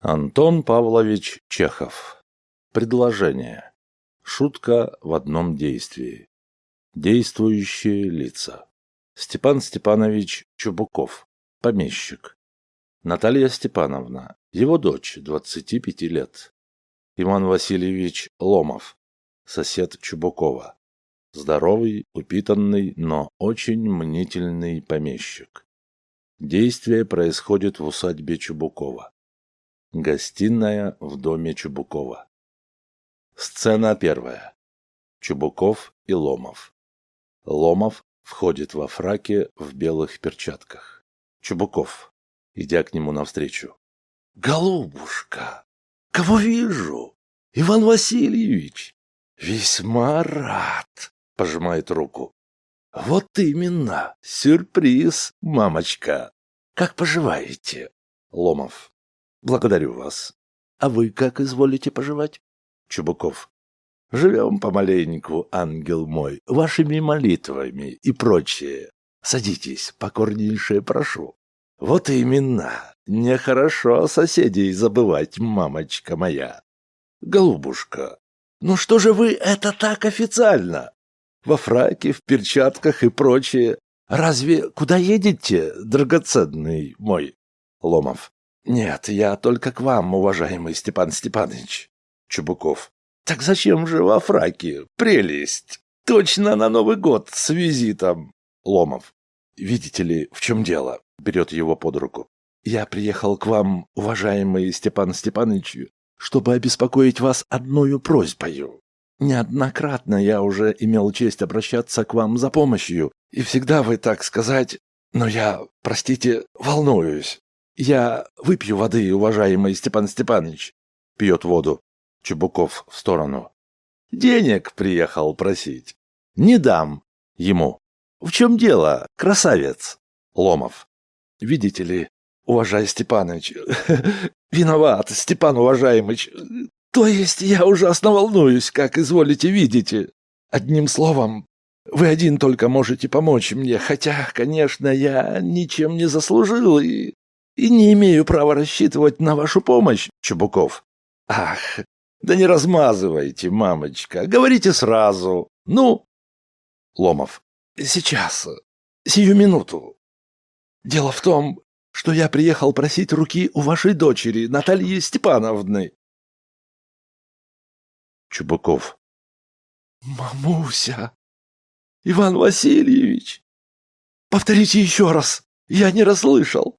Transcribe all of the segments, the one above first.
Антон Павлович Чехов. Предложение. Шутка в одном действии. Действующие лица. Степан Степанович Чубуков. Помещик. Наталья Степановна. Его дочь, 25 лет. Иван Васильевич Ломов. Сосед Чубукова. Здоровый, упитанный, но очень мнительный помещик. Действие происходит в усадьбе Чубукова. Гостиная в доме Чубукова. Сцена первая. Чубуков и Ломов. Ломов входит во фраке в белых перчатках. Чубуков, идя к нему навстречу. «Голубушка, кого вижу? Иван Васильевич! Весьма рад!» — пожимает руку. «Вот именно! Сюрприз, мамочка! Как поживаете?» Ломов. Благодарю вас. А вы как изволите поживать? Чубуков. Живем помаленьку, ангел мой, вашими молитвами и прочее. Садитесь, покорнейшее прошу. Вот именно. Нехорошо соседей забывать, мамочка моя. Голубушка, ну что же вы это так официально? Во фраке, в перчатках и прочее. Разве куда едете, драгоценный мой? Ломов. «Нет, я только к вам, уважаемый Степан Степанович». Чубуков. «Так зачем же во фраке? Прелесть! Точно на Новый год с визитом!» Ломов. «Видите ли, в чем дело?» Берет его под руку. «Я приехал к вам, уважаемый Степан Степанович, чтобы обеспокоить вас одной просьбою. Неоднократно я уже имел честь обращаться к вам за помощью, и всегда вы, так сказать, но я, простите, волнуюсь. «Я выпью воды, уважаемый Степан Степанович». Пьет воду. Чубуков в сторону. «Денег приехал просить». «Не дам». Ему. «В чем дело, красавец?» Ломов. «Видите ли, уважай Степанович, виноват, Степан уважаемыч. То есть я ужасно волнуюсь, как изволите видите. Одним словом, вы один только можете помочь мне, хотя, конечно, я ничем не заслужил и и не имею права рассчитывать на вашу помощь, Чубуков. Ах, да не размазывайте, мамочка, говорите сразу. Ну, Ломов. Сейчас, сию минуту. Дело в том, что я приехал просить руки у вашей дочери, Натальи Степановны. Чубуков. Мамуся! Иван Васильевич! Повторите еще раз, я не расслышал.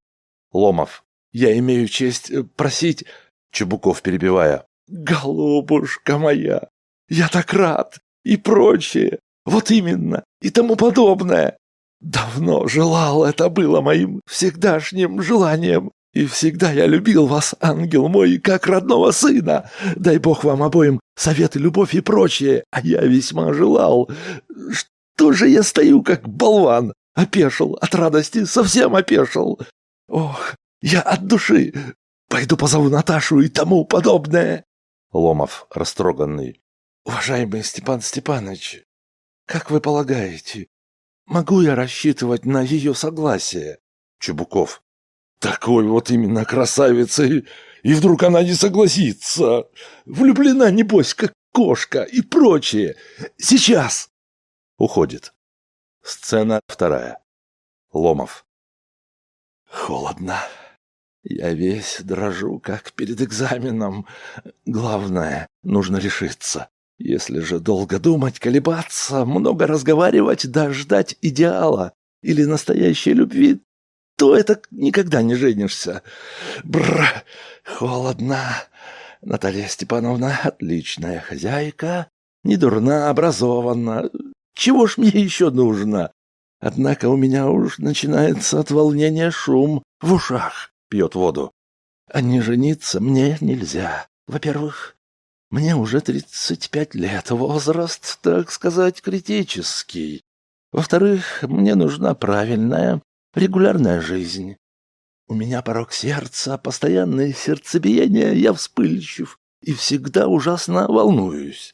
Ломов. Я имею честь э, просить... Чебуков, перебивая. Голубушка моя, я так рад. И прочее. Вот именно. И тому подобное. Давно желал, это было моим всегдашним желанием. И всегда я любил вас, ангел мой, как родного сына. Дай бог вам обоим совет и любовь и прочее. А я весьма желал. Что же я стою, как болван? Опешил от радости, совсем опешил. Ох, я от души. Пойду позову Наташу и тому подобное. Ломов, растроганный. Уважаемый Степан Степанович, как вы полагаете, могу я рассчитывать на ее согласие? Чебуков. Такой вот именно красавица, и, и вдруг она не согласится. Влюблена, небось, как кошка и прочее. Сейчас. Уходит. Сцена вторая. Ломов. Холодно. Я весь дрожу, как перед экзаменом. Главное, нужно решиться. Если же долго думать, колебаться, много разговаривать, да ждать идеала или настоящей любви, то это никогда не женишься. Бр, холодно. Наталья Степановна отличная хозяйка, не дурна, образована. Чего ж мне еще нужно? Однако у меня уж начинается от волнения шум в ушах. Пьет воду. А не жениться мне нельзя. Во-первых, мне уже тридцать пять лет, возраст, так сказать, критический. Во-вторых, мне нужна правильная, регулярная жизнь. У меня порог сердца, постоянное сердцебиение, я вспыльчив и всегда ужасно волнуюсь.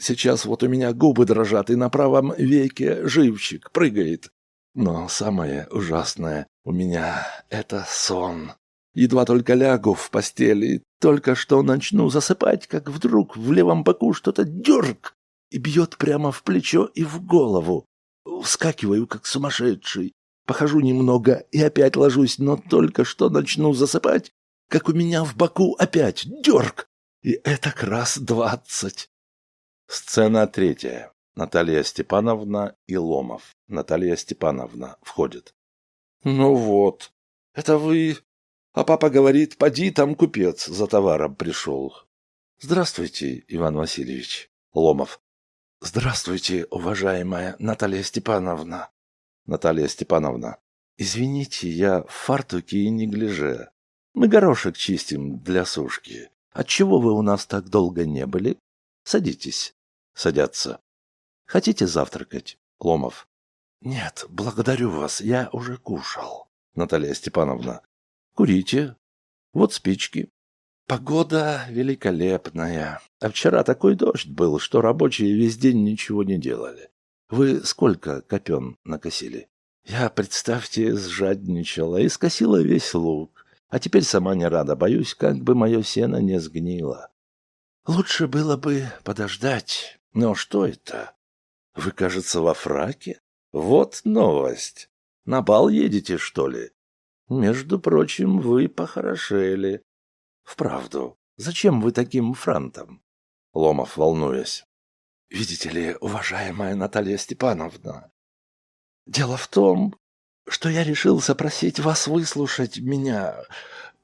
Сейчас вот у меня губы дрожат, и на правом веке живчик прыгает. Но самое ужасное у меня — это сон. Едва только лягу в постели, Только что начну засыпать, как вдруг в левом боку что-то дерг и бьет прямо в плечо и в голову. Вскакиваю, как сумасшедший. Похожу немного и опять ложусь, но только что начну засыпать, как у меня в боку опять дерг. И это раз двадцать. Сцена третья. Наталья Степановна и Ломов. Наталья Степановна входит. Ну вот, это вы... А папа говорит, поди, там купец за товаром пришел. Здравствуйте, Иван Васильевич. Ломов. Здравствуйте, уважаемая Наталья Степановна. Наталья Степановна. Извините, я в фартуке и неглиже. Мы горошек чистим для сушки. Отчего вы у нас так долго не были? Садитесь. Садятся. Хотите завтракать? Ломов. Нет, благодарю вас, я уже кушал. Наталья Степановна. Курите. Вот спички. Погода великолепная. А вчера такой дождь был, что рабочие весь день ничего не делали. Вы сколько копен накосили? Я, представьте, сжадничала и скосила весь лук. А теперь сама не рада, боюсь, как бы мое сено не сгнило. Лучше было бы подождать. Но что это? Вы, кажется, во фраке? Вот новость. На бал едете, что ли? Между прочим, вы похорошели. Вправду, зачем вы таким франтом? Ломов, волнуясь. Видите ли, уважаемая Наталья Степановна, дело в том, что я решился просить вас выслушать меня.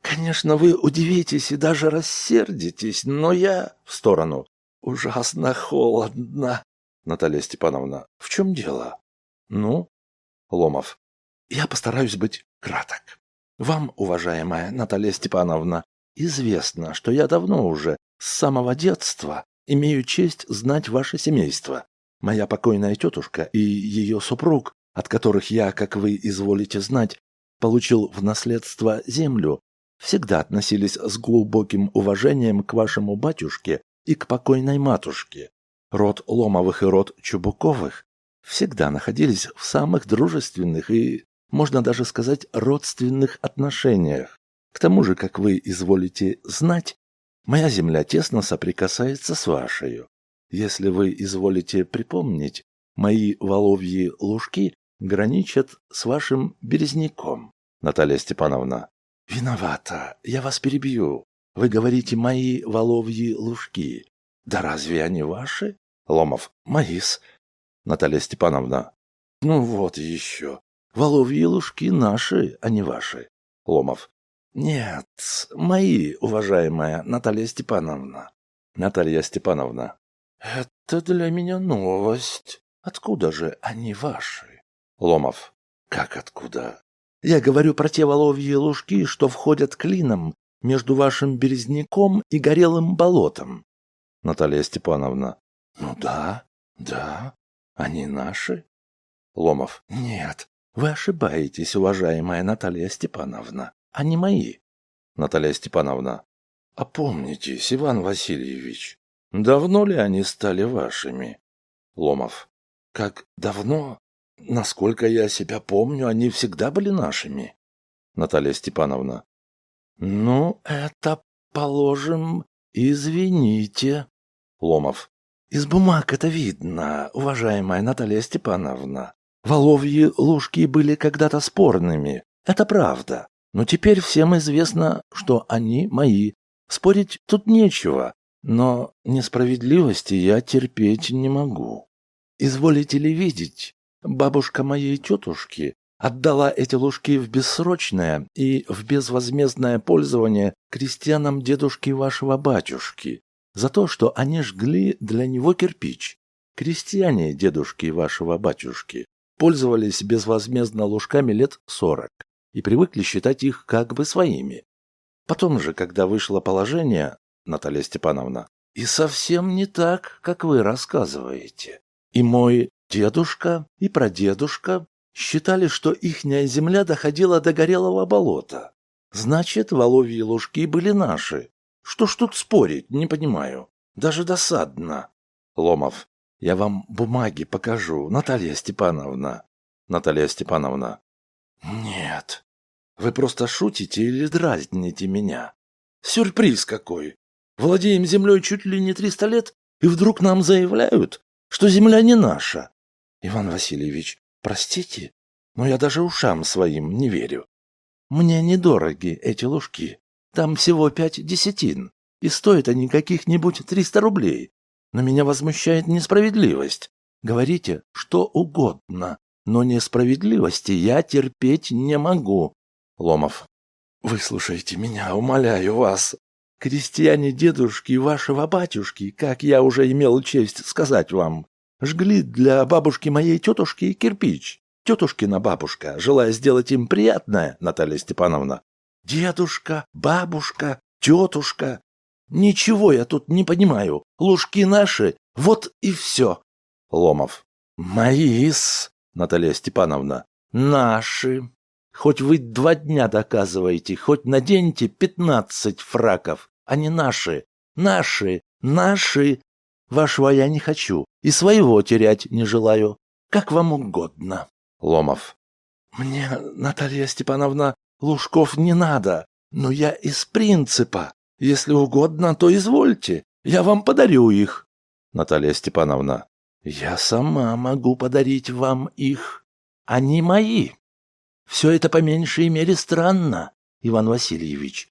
Конечно, вы удивитесь и даже рассердитесь, но я в сторону. Ужасно холодно. Наталья Степановна, в чем дело? Ну? Ломов. Я постараюсь быть краток. Вам, уважаемая Наталья Степановна, известно, что я давно уже, с самого детства, имею честь знать ваше семейство. Моя покойная тетушка и ее супруг, от которых я, как вы изволите знать, получил в наследство землю, всегда относились с глубоким уважением к вашему батюшке и к покойной матушке. Род Ломовых и род Чубуковых всегда находились в самых дружественных и, можно даже сказать, родственных отношениях. К тому же, как вы изволите знать, моя земля тесно соприкасается с вашей. Если вы изволите припомнить, мои воловьи лужки граничат с вашим березняком. Наталья Степановна. Виновата, я вас перебью. Вы говорите «мои воловьи лужки». Да разве они ваши? Ломов. Моис. Наталья Степановна. Ну вот еще. Воловьи лужки наши, а не ваши. Ломов. Нет, мои, уважаемая Наталья Степановна. Наталья Степановна. Это для меня новость. Откуда же они ваши? Ломов. Как откуда? Я говорю про те воловьи лужки, что входят клином между вашим березняком и горелым болотом. Наталья Степановна. Ну да, да, они наши. Ломов. Нет, вы ошибаетесь, уважаемая Наталья Степановна. Они мои. Наталья Степановна. Опомнитесь, Иван Васильевич, давно ли они стали вашими? Ломов. Как давно? Насколько я себя помню, они всегда были нашими. Наталья Степановна. Ну, это, положим, извините. Ломов. Из бумаг это видно, уважаемая Наталья Степановна. Воловьи лужки были когда-то спорными, это правда. Но теперь всем известно, что они мои. Спорить тут нечего, но несправедливости я терпеть не могу. Изволите ли видеть, бабушка моей тетушки отдала эти лужки в бессрочное и в безвозмездное пользование крестьянам дедушки вашего батюшки за то, что они жгли для него кирпич. Крестьяне дедушки вашего батюшки пользовались безвозмездно ложками лет сорок и привыкли считать их как бы своими. Потом же, когда вышло положение, Наталья Степановна, и совсем не так, как вы рассказываете. И мой дедушка, и прадедушка считали, что ихняя земля доходила до горелого болота. Значит, воловьи лужки были наши, что ж тут спорить, не понимаю. Даже досадно. Ломов. Я вам бумаги покажу, Наталья Степановна. Наталья Степановна. Нет. Вы просто шутите или дразните меня? Сюрприз какой! Владеем землей чуть ли не триста лет, и вдруг нам заявляют, что земля не наша. Иван Васильевич, простите, но я даже ушам своим не верю. Мне недороги эти ложки. Там всего пять десятин, и стоят они каких-нибудь триста рублей. Но меня возмущает несправедливость. Говорите что угодно, но несправедливости я терпеть не могу. Ломов. Выслушайте меня, умоляю вас. Крестьяне-дедушки вашего батюшки, как я уже имел честь сказать вам, жгли для бабушки моей тетушки кирпич. Тетушкина бабушка, желая сделать им приятное, Наталья Степановна. Дедушка, бабушка, тетушка. Ничего я тут не понимаю. Лужки наши, вот и все. Ломов. Мои-с, Наталья Степановна. Наши. Хоть вы два дня доказываете, хоть наденьте пятнадцать фраков, они наши, наши, наши. Вашего я не хочу и своего терять не желаю. Как вам угодно. Ломов. Мне, Наталья Степановна, Лужков не надо, но я из принципа. Если угодно, то извольте, я вам подарю их. Наталья Степановна. Я сама могу подарить вам их. Они мои. Все это по меньшей мере странно, Иван Васильевич.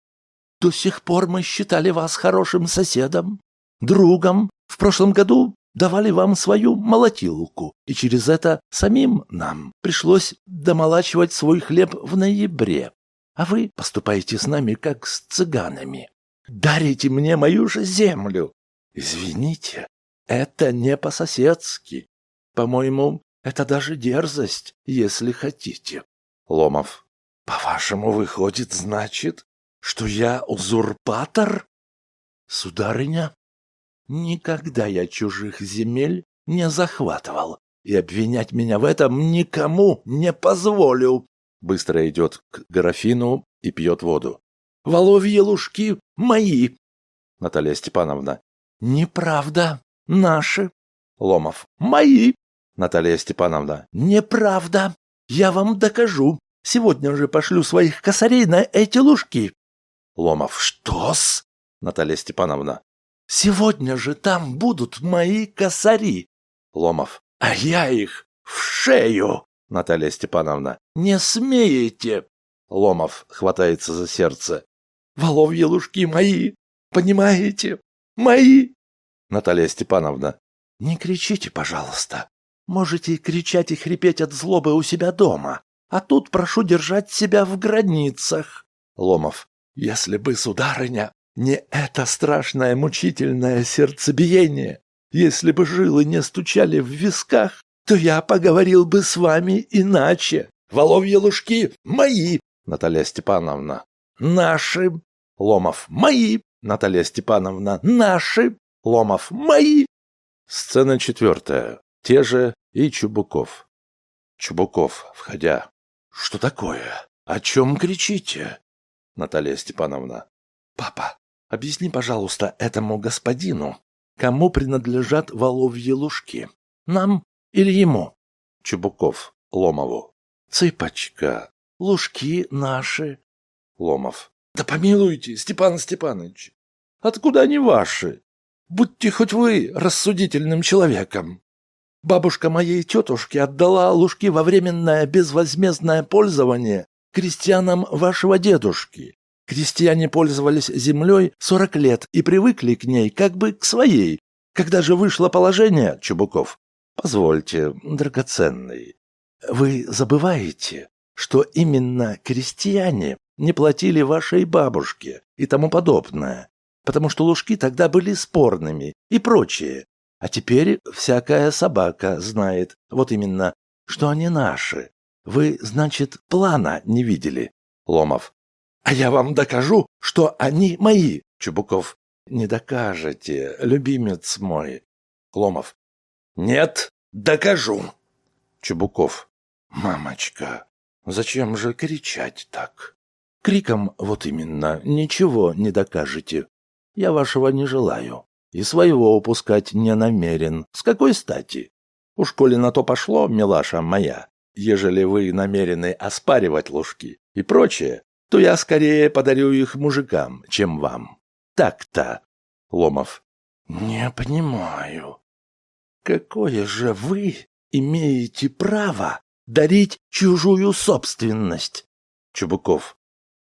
До сих пор мы считали вас хорошим соседом, другом. В прошлом году давали вам свою молотилку, и через это самим нам пришлось домолачивать свой хлеб в ноябре. А вы поступаете с нами как с цыганами. Дарите мне мою же землю. Извините, это не по-соседски. По-моему, это даже дерзость, если хотите. Ломов. По-вашему, выходит, значит, что я узурпатор? Сударыня, никогда я чужих земель не захватывал, и обвинять меня в этом никому не позволю. Быстро идет к графину и пьет воду. Воловьи лужки мои. Наталья Степановна. Неправда. Наши. Ломов. Мои. Наталья Степановна. Неправда. Я вам докажу. Сегодня же пошлю своих косарей на эти лужки. Ломов. Что-с? Наталья Степановна. Сегодня же там будут мои косари. Ломов. А я их в шею. Наталья Степановна. Не смеете. Ломов хватается за сердце. Воловьи лужки мои. Понимаете? Мои. Наталья Степановна. Не кричите, пожалуйста. Можете кричать и хрипеть от злобы у себя дома. А тут прошу держать себя в границах. Ломов. Если бы, сударыня, не это страшное мучительное сердцебиение, если бы жилы не стучали в висках, то я поговорил бы с вами иначе. Воловьи лужки мои, Наталья Степановна. Наши. Ломов. Мои. Наталья Степановна. Наши. Ломов. Мои. Сцена четвертая. Те же и Чубуков. Чубуков, входя. Что такое? О чем кричите? Наталья Степановна. Папа, объясни, пожалуйста, этому господину, кому принадлежат воловьи лужки. Нам или ему? Чубуков Ломову. Цыпочка, лужки наши. Ломов. Да помилуйте, Степан Степанович. Откуда они ваши? Будьте хоть вы рассудительным человеком. Бабушка моей тетушки отдала лужки во временное безвозмездное пользование крестьянам вашего дедушки. Крестьяне пользовались землей сорок лет и привыкли к ней как бы к своей. Когда же вышло положение, Чубуков, позвольте, драгоценный, вы забываете, что именно крестьяне не платили вашей бабушке и тому подобное, потому что лужки тогда были спорными и прочее. А теперь всякая собака знает, вот именно, что они наши. Вы, значит, плана не видели, Ломов. А я вам докажу, что они мои, Чубуков. Не докажете, любимец мой. Ломов. Нет, докажу. Чубуков. Мамочка, зачем же кричать так? Криком вот именно ничего не докажете. Я вашего не желаю. И своего упускать не намерен. С какой стати? Уж коли на то пошло, милаша моя, ежели вы намерены оспаривать ложки и прочее, то я скорее подарю их мужикам, чем вам. Так-то. Ломов. Не понимаю. Какое же вы имеете право дарить чужую собственность? Чубуков.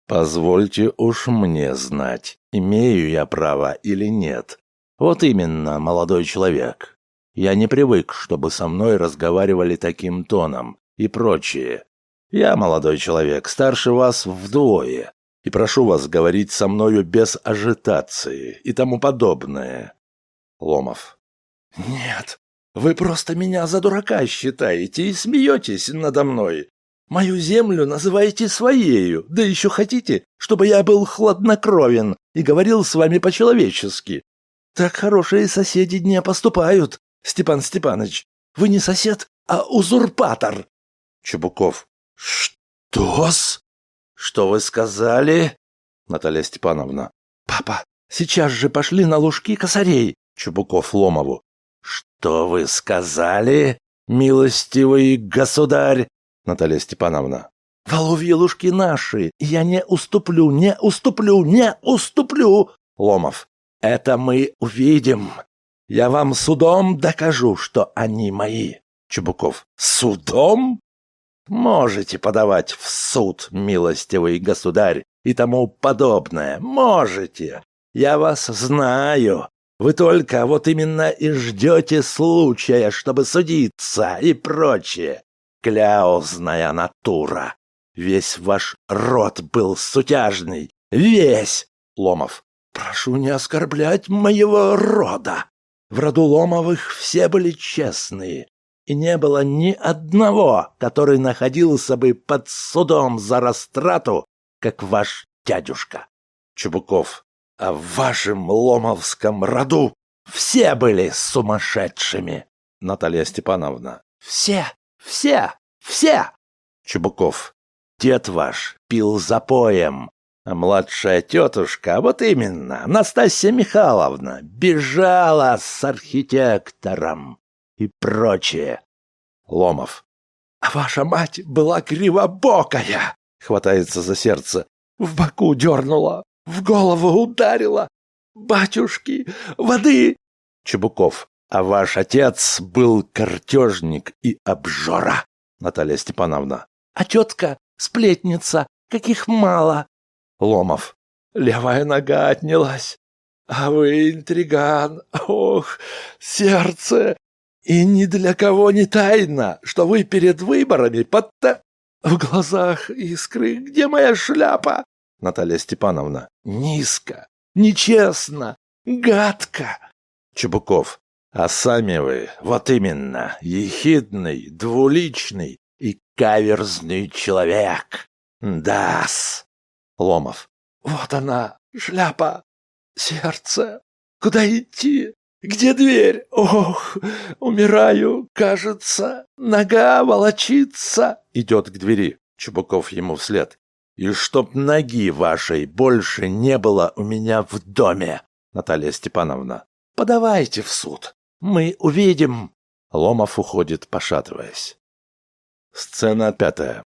Позвольте уж мне знать, имею я право или нет. Вот именно, молодой человек. Я не привык, чтобы со мной разговаривали таким тоном и прочее. Я молодой человек, старше вас вдвое, и прошу вас говорить со мною без ажитации и тому подобное. Ломов. Нет, вы просто меня за дурака считаете и смеетесь надо мной. Мою землю называете своею, да еще хотите, чтобы я был хладнокровен и говорил с вами по-человечески. Так хорошие соседи не поступают, Степан Степанович. Вы не сосед, а узурпатор. Чубуков. Что-с? Что вы сказали? Наталья Степановна. Папа, сейчас же пошли на лужки косарей. Чубуков Ломову. Что вы сказали, милостивый государь? Наталья Степановна. Воловьи лужки наши, я не уступлю, не уступлю, не уступлю. Ломов. Это мы увидим. Я вам судом докажу, что они мои. Чубуков. Судом? Можете подавать в суд, милостивый государь, и тому подобное. Можете. Я вас знаю. Вы только вот именно и ждете случая, чтобы судиться и прочее кляузная натура. Весь ваш род был сутяжный. Весь! Ломов. Прошу не оскорблять моего рода. В роду Ломовых все были честные, и не было ни одного, который находился бы под судом за растрату, как ваш дядюшка. Чубуков. А в вашем ломовском роду все были сумасшедшими. Наталья Степановна. Все. Все! Все!» Чубуков. «Дед ваш пил запоем, а младшая тетушка, вот именно, Настасья Михайловна, бежала с архитектором и прочее». Ломов. «А ваша мать была кривобокая!» Хватается за сердце. В боку дернула, в голову ударила. «Батюшки, воды!» Чебуков. А ваш отец был картежник и обжора, Наталья Степановна. А тетка сплетница, каких мало. Ломов. Левая нога отнялась. А вы интриган. Ох, сердце. И ни для кого не тайна, что вы перед выборами под... В глазах искры. Где моя шляпа? Наталья Степановна. Низко, нечестно, гадко. Чебуков. А сами вы, вот именно, ехидный, двуличный и каверзный человек. Дас. Ломов. Вот она, шляпа, сердце. Куда идти? Где дверь? Ох, умираю, кажется. Нога волочится. Идет к двери. Чубуков ему вслед. И чтоб ноги вашей больше не было у меня в доме, Наталья Степановна. Подавайте в суд. Мы увидим. Ломов уходит, пошатываясь. Сцена пятая.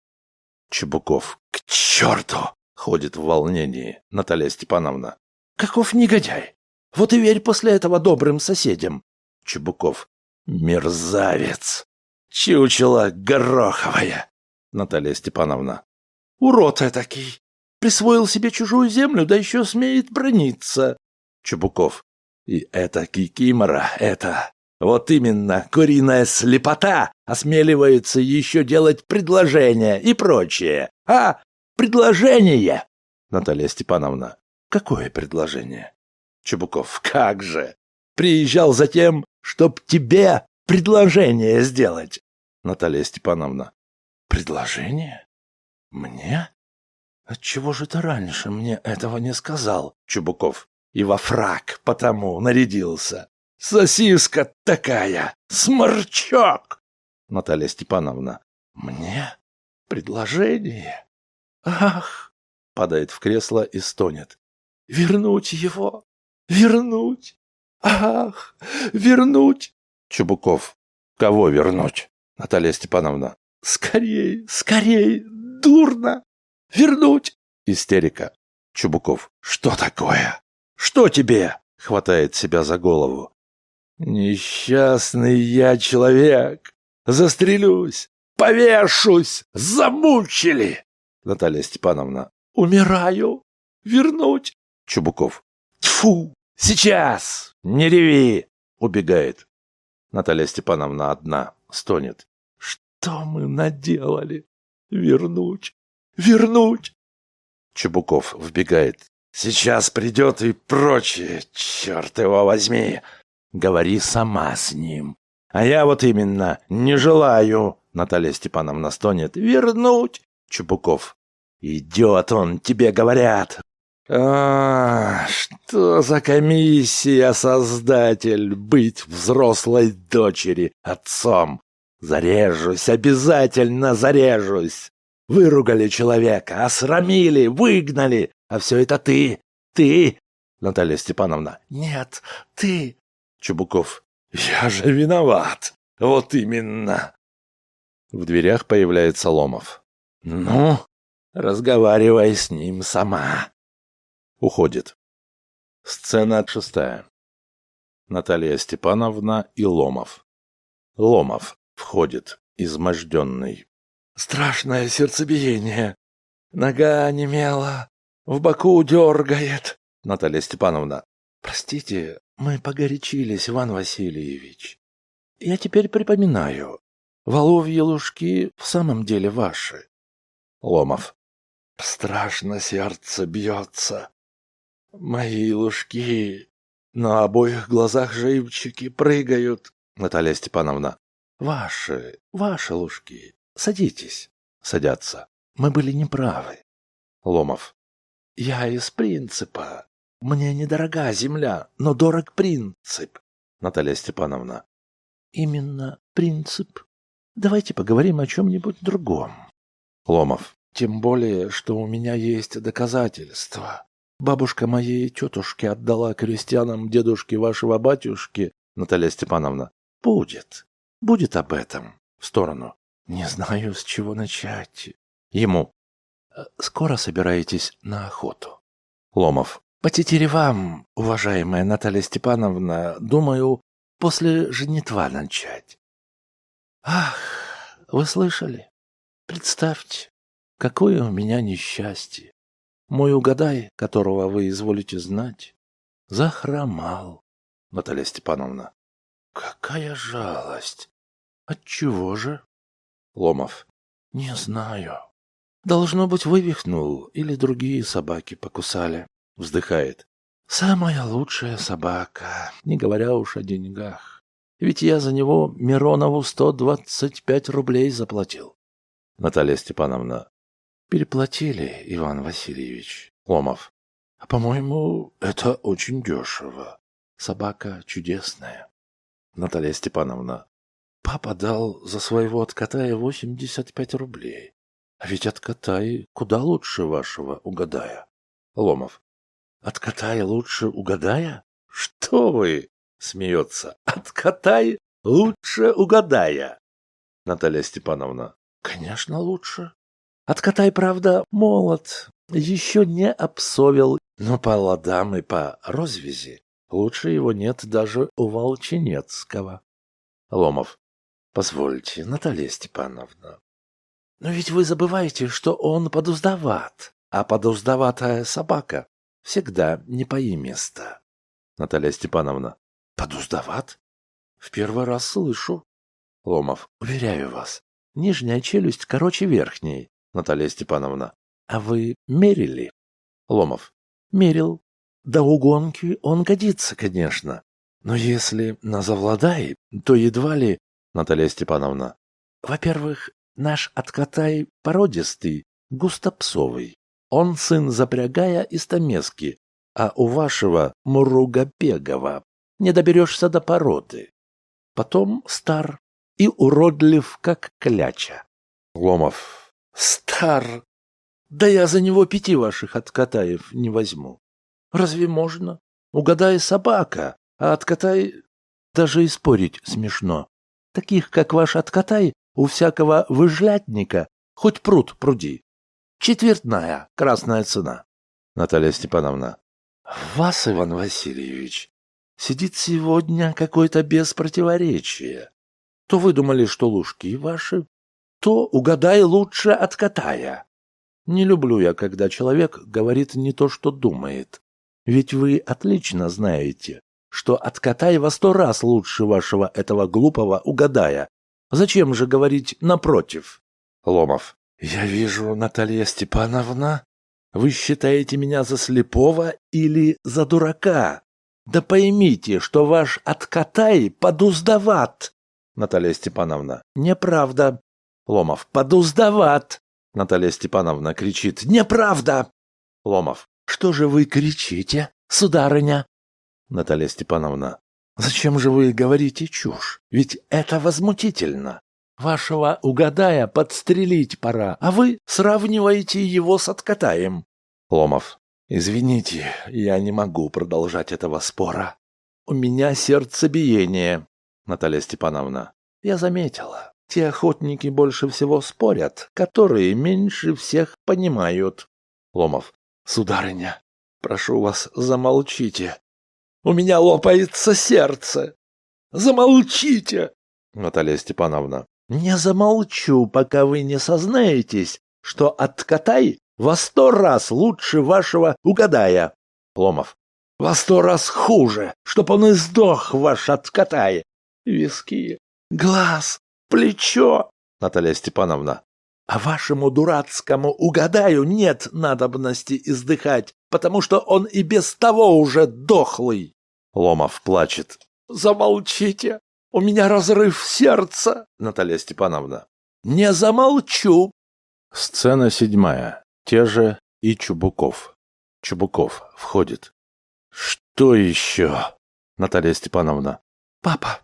Чебуков. К черту! Ходит в волнении Наталья Степановна. Каков негодяй! Вот и верь после этого добрым соседям. Чебуков. Мерзавец! Чучело гороховая! Наталья Степановна. Урод этакий! Присвоил себе чужую землю, да еще смеет брониться. Чебуков. И это кикимора, это... Вот именно, куриная слепота осмеливается еще делать предложения и прочее. А, предложение! Наталья Степановна. Какое предложение? Чебуков. Как же? Приезжал за тем, чтоб тебе предложение сделать. Наталья Степановна. Предложение? Мне? Отчего же ты раньше мне этого не сказал? Чубуков и во фрак потому нарядился. Сосиска такая, сморчок. Наталья Степановна. Мне предложение. Ах, падает в кресло и стонет. Вернуть его, вернуть. Ах, вернуть. Чубуков. Кого вернуть? Наталья Степановна. Скорей, скорей, дурно. Вернуть. Истерика. Чубуков. Что такое? Что тебе? Хватает себя за голову. Несчастный я человек. Застрелюсь. Повешусь. Замучили. Наталья Степановна. Умираю. Вернуть. Чубуков. Тьфу. Сейчас. Не реви. Убегает. Наталья Степановна одна. Стонет. Что мы наделали? Вернуть. Вернуть. Чебуков вбегает. Сейчас придет и прочее. Черт его возьми. Говори сама с ним. А я вот именно не желаю. Наталья Степановна стонет. Вернуть. Чебуков. Идет он, тебе говорят. А, что за комиссия, создатель, быть взрослой дочери отцом? Зарежусь, обязательно зарежусь. Выругали человека, осрамили, выгнали. А все это ты, ты, Наталья Степановна. Нет, ты. Чубуков. Я же виноват. Вот именно. В дверях появляется Ломов. Ну, разговаривай с ним сама. Уходит. Сцена шестая. Наталья Степановна и Ломов. Ломов входит, изможденный. Страшное сердцебиение. Нога немела, в боку дергает. Наталья Степановна. Простите, мы погорячились, Иван Васильевич. Я теперь припоминаю. Воловьи лужки в самом деле ваши. Ломов. Страшно сердце бьется. Мои лужки на обоих глазах живчики прыгают. Наталья Степановна. Ваши, ваши лужки. Садитесь. Садятся. Мы были неправы. Ломов. Я из принципа. Мне недорога земля, но дорог принцип. Наталья Степановна. Именно принцип. Давайте поговорим о чем-нибудь другом. Ломов. Тем более, что у меня есть доказательства. Бабушка моей тетушки отдала крестьянам дедушке вашего батюшки, Наталья Степановна. Будет. Будет об этом. В сторону. Не знаю, с чего начать. Ему. «Э, скоро собираетесь на охоту. Ломов. По вам, уважаемая Наталья Степановна, думаю, после женитва начать. Ах, вы слышали? Представьте, какое у меня несчастье. Мой угадай, которого вы изволите знать, захромал. Наталья Степановна. Какая жалость. Отчего же? Ломов. Не знаю. Должно быть, вывихнул или другие собаки покусали. Вздыхает. Самая лучшая собака, не говоря уж о деньгах. Ведь я за него Миронову сто двадцать пять рублей заплатил. Наталья Степановна. Переплатили, Иван Васильевич. Ломов. А по-моему, это очень дешево. Собака чудесная. Наталья Степановна. Папа дал за своего от Катая 85 рублей. А ведь от Катая куда лучше вашего угадая. Ломов. От Катая лучше угадая? Что вы? Смеется. От Катай лучше угадая. Наталья Степановна. Конечно, лучше. От Катай, правда, молод. Еще не обсовел, но по ладам и по розвязи лучше его нет даже у Волчинецкого. Ломов. Позвольте, Наталья Степановна. Но ведь вы забываете, что он подуздават, а подуздаватая собака всегда не по места. Наталья Степановна. Подуздават? В первый раз слышу. Ломов. Уверяю вас, нижняя челюсть короче верхней. Наталья Степановна. А вы мерили? Ломов. Мерил. До угонки он годится, конечно. Но если на завладай, то едва ли Наталья Степановна. Во-первых, наш откатай породистый, густопсовый. Он сын запрягая из Томески, а у вашего Муругопегова не доберешься до породы. Потом стар и уродлив, как кляча. Ломов. Стар. Да я за него пяти ваших откатаев не возьму. Разве можно? Угадай собака, а откатай... Даже и спорить смешно. Таких, как ваш откатай, у всякого выжлятника хоть пруд пруди. Четвертная красная цена. Наталья Степановна. Вас, Иван Васильевич, сидит сегодня какое-то без противоречия. То вы думали, что лужки ваши, то угадай лучше от катая. Не люблю я, когда человек говорит не то, что думает. Ведь вы отлично знаете, что откатай во сто раз лучше вашего этого глупого угадая. Зачем же говорить напротив? Ломов. Я вижу, Наталья Степановна, вы считаете меня за слепого или за дурака? Да поймите, что ваш откатай подуздават. Наталья Степановна. Неправда. Ломов. Подуздават. Наталья Степановна кричит. Неправда. Ломов. Что же вы кричите, сударыня? Наталья Степановна. Зачем же вы говорите чушь? Ведь это возмутительно. Вашего угадая подстрелить пора, а вы сравниваете его с откатаем. Ломов. Извините, я не могу продолжать этого спора. У меня сердцебиение. Наталья Степановна. Я заметила. Те охотники больше всего спорят, которые меньше всех понимают. Ломов. Сударыня, прошу вас, замолчите. У меня лопается сердце. Замолчите. Наталья Степановна. Не замолчу, пока вы не сознаетесь, что откатай во сто раз лучше вашего угадая. Ломов. Во сто раз хуже, чтоб он и сдох, ваш откатай. Виски, глаз, плечо. Наталья Степановна. А вашему дурацкому угадаю нет надобности издыхать, потому что он и без того уже дохлый. Ломов плачет. Замолчите, у меня разрыв сердца. Наталья Степановна. Не замолчу. Сцена седьмая. Те же и Чубуков. Чубуков входит. Что еще? Наталья Степановна. Папа,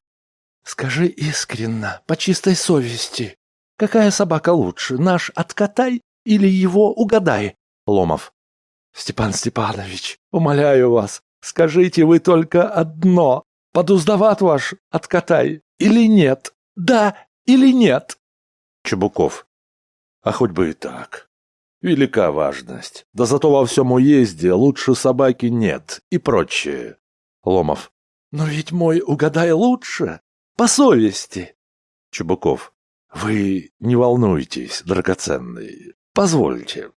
скажи искренно, по чистой совести, какая собака лучше, наш откатай или его угадай? Ломов. Степан Степанович, умоляю вас, скажите вы только одно. Подуздават ваш откатай или нет? Да или нет? Чубуков. А хоть бы и так. Велика важность. Да зато во всем уезде лучше собаки нет и прочее. Ломов. Но ведь мой угадай лучше. По совести. Чубуков. Вы не волнуйтесь, драгоценный. Позвольте.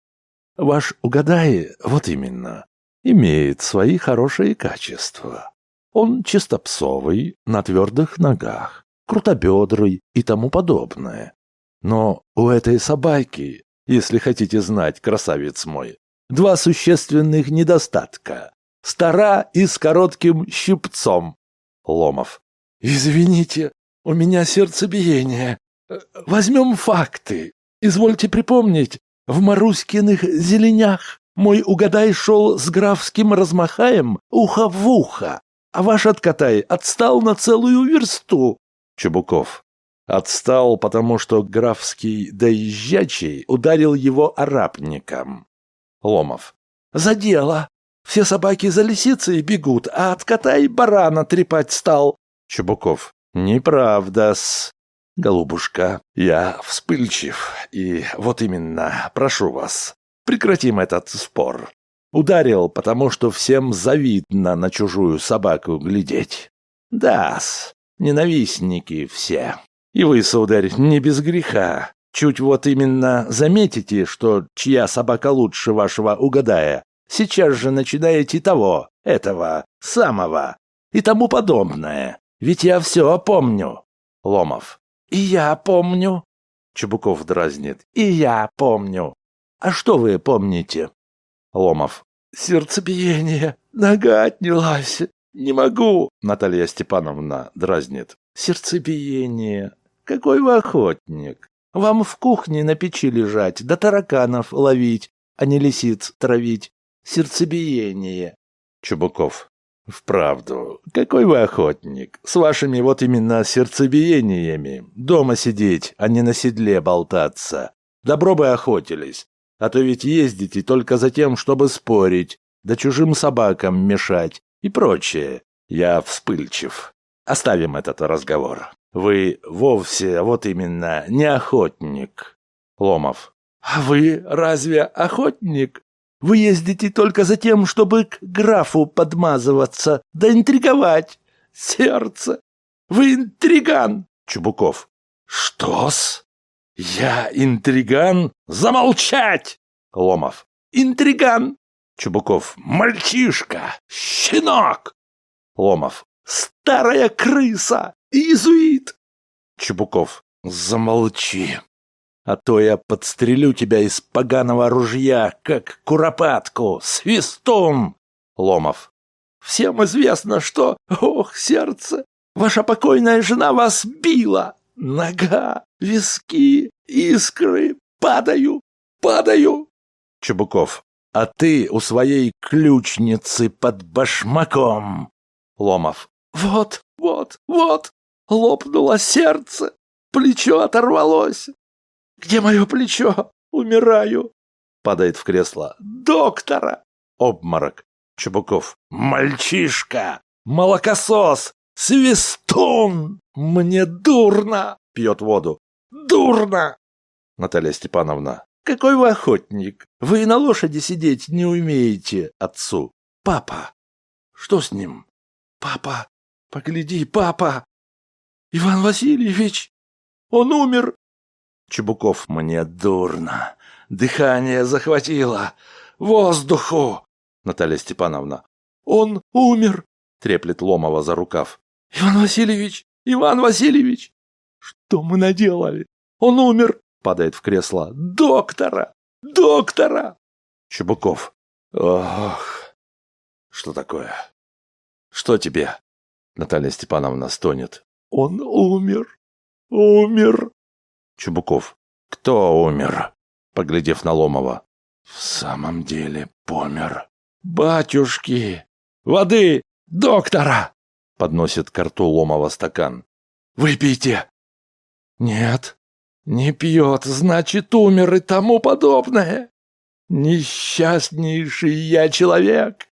Ваш угадай, вот именно, имеет свои хорошие качества. Он чистопсовый, на твердых ногах, крутобедрый и тому подобное. Но у этой собаки, если хотите знать, красавец мой, два существенных недостатка. Стара и с коротким щипцом. Ломов. Извините, у меня сердцебиение. Возьмем факты. Извольте припомнить, в Маруськиных зеленях мой угадай шел с графским размахаем ухо в ухо, а ваш откатай отстал на целую версту. Чубуков. Отстал, потому что графский доезжачий ударил его арабником. Ломов. За дело. Все собаки за лисицей бегут, а откатай барана трепать стал. Чубуков. Неправда-с. Голубушка, я вспыльчив, и вот именно, прошу вас, прекратим этот спор. Ударил, потому что всем завидно на чужую собаку глядеть. Да-с, ненавистники все. И вы, сударь, не без греха. Чуть вот именно заметите, что чья собака лучше вашего угадая, сейчас же начинаете того, этого, самого и тому подобное. Ведь я все помню. Ломов. И я помню. Чебуков дразнит. И я помню. А что вы помните? Ломов. Сердцебиение. Нога отнялась. Не могу. Наталья Степановна дразнит. Сердцебиение. Какой вы охотник. Вам в кухне на печи лежать, да тараканов ловить, а не лисиц травить. Сердцебиение. Чубуков. Вправду, какой вы охотник. С вашими вот именно сердцебиениями. Дома сидеть, а не на седле болтаться. Добро бы охотились. А то ведь ездите только за тем, чтобы спорить, да чужим собакам мешать и прочее. Я вспыльчив. Оставим этот разговор. Вы вовсе, вот именно, не охотник. Ломов. А вы разве охотник? Вы ездите только за тем, чтобы к графу подмазываться, да интриговать. Сердце! Вы интриган! Чубуков. Что-с? Я интриган? Замолчать! Ломов. Интриган! Чубуков. Мальчишка! Щенок! Ломов. Старая крыса! Иезуит! Чубуков. Замолчи, а то я подстрелю тебя из поганого ружья, как куропатку, свистун! Ломов. Всем известно, что... Ох, сердце! Ваша покойная жена вас била! Нога, виски, искры, падаю, падаю! Чубуков. А ты у своей ключницы под башмаком. Ломов. Вот, вот, вот, лопнуло сердце, плечо оторвалось. Где мое плечо? Умираю. Падает в кресло. Доктора! Обморок. Чубуков. Мальчишка! Молокосос! Свистун! Мне дурно! Пьет воду. Дурно! Наталья Степановна. Какой вы охотник! Вы на лошади сидеть не умеете, отцу. Папа! Что с ним? Папа! Погляди, папа! Иван Васильевич! Он умер! Чебуков, мне дурно. Дыхание захватило. Воздуху! Наталья Степановна. Он умер! Треплет Ломова за рукав. Иван Васильевич! Иван Васильевич! Что мы наделали? Он умер! Падает в кресло. Доктора! Доктора! Чебуков. Ох! Что такое? Что тебе? Наталья Степановна стонет. Он умер! Умер! Чубуков. Кто умер? Поглядев на Ломова. В самом деле помер. Батюшки! Воды! Доктора! Подносит к рту Ломова стакан. Выпейте! Нет, не пьет, значит, умер и тому подобное. Несчастнейший я человек.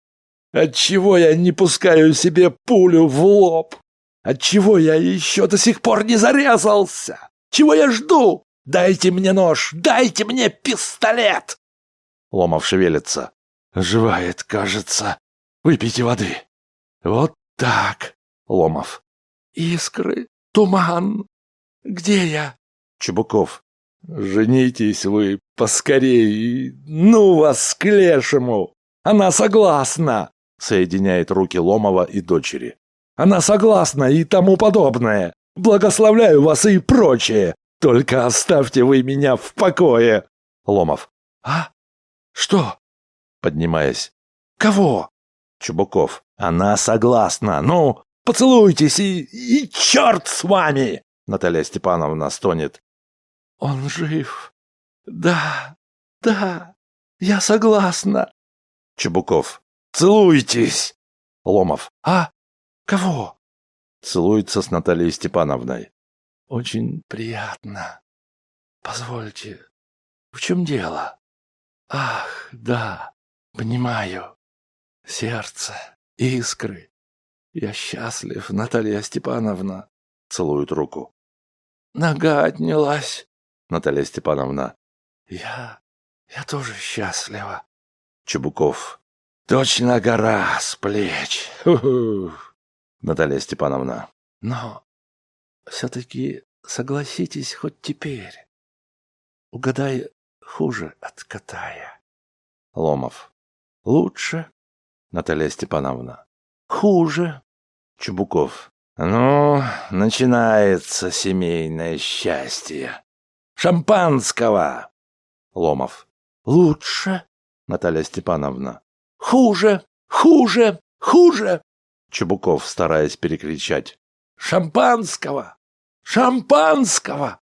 Отчего я не пускаю себе пулю в лоб? Отчего я еще до сих пор не зарезался? Чего я жду? Дайте мне нож, дайте мне пистолет!» Ломов шевелится. Оживает, кажется. Выпейте воды. Вот так, Ломов. Искры, туман. Где я? Чубуков. Женитесь вы поскорей. Ну вас к лешему. Она согласна. Соединяет руки Ломова и дочери. Она согласна и тому подобное. Благословляю вас и прочее. Только оставьте вы меня в покое. Ломов. А? Что? Поднимаясь. Кого? Чубуков. Она согласна. Ну, поцелуйтесь и... и черт с вами! Наталья Степановна стонет. Он жив. Да, да, я согласна. Чубуков. Целуйтесь. Ломов. А? Кого? Целуется с Натальей Степановной. Очень приятно. Позвольте, в чем дело? Ах, да, понимаю. Сердце, искры. Я счастлив, Наталья Степановна. Целует руку. Нога отнялась, Наталья Степановна. Я... я тоже счастлива. Чебуков. Точно гора с плеч. Ху -ху. Наталья Степановна. Но все-таки согласитесь хоть теперь. Угадай хуже от Катая. Ломов. Лучше. Наталья Степановна. Хуже. Чубуков. Ну, начинается семейное счастье. Шампанского. Ломов. Лучше. Наталья Степановна. Хуже, хуже, хуже. Чубуков, стараясь перекричать. «Шампанского! Шампанского!»